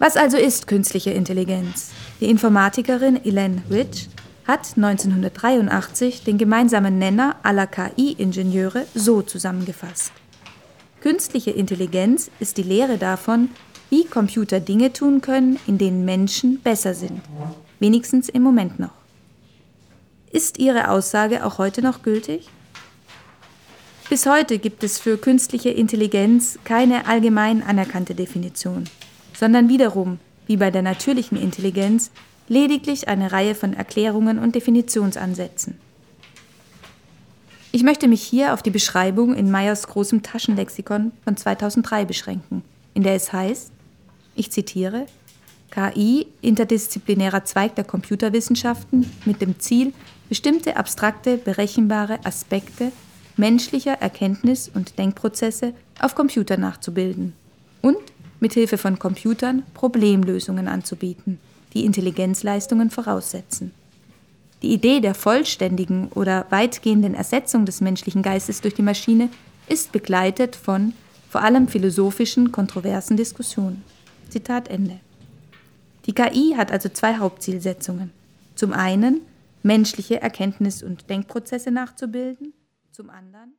Was also ist künstliche Intelligenz? Die Informatikerin Elaine Rich hat 1983 den gemeinsamen Nenner aller KI-Ingenieure so zusammengefasst. Künstliche Intelligenz ist die Lehre davon, wie Computer Dinge tun können, in denen Menschen besser sind. Wenigstens im Moment noch. Ist ihre Aussage auch heute noch gültig? Bis heute gibt es für künstliche Intelligenz keine allgemein anerkannte Definition sondern wiederum, wie bei der natürlichen Intelligenz, lediglich eine Reihe von Erklärungen und Definitionsansätzen. Ich möchte mich hier auf die Beschreibung in Meyers großem Taschenlexikon von 2003 beschränken, in der es heißt, ich zitiere, KI, interdisziplinärer Zweig der Computerwissenschaften, mit dem Ziel, bestimmte abstrakte, berechenbare Aspekte menschlicher Erkenntnis- und Denkprozesse auf Computer nachzubilden und mithilfe von Computern Problemlösungen anzubieten, die Intelligenzleistungen voraussetzen. Die Idee der vollständigen oder weitgehenden Ersetzung des menschlichen Geistes durch die Maschine ist begleitet von vor allem philosophischen, kontroversen Diskussionen. Zitat Ende. Die KI hat also zwei Hauptzielsetzungen. Zum einen menschliche Erkenntnis- und Denkprozesse nachzubilden, zum anderen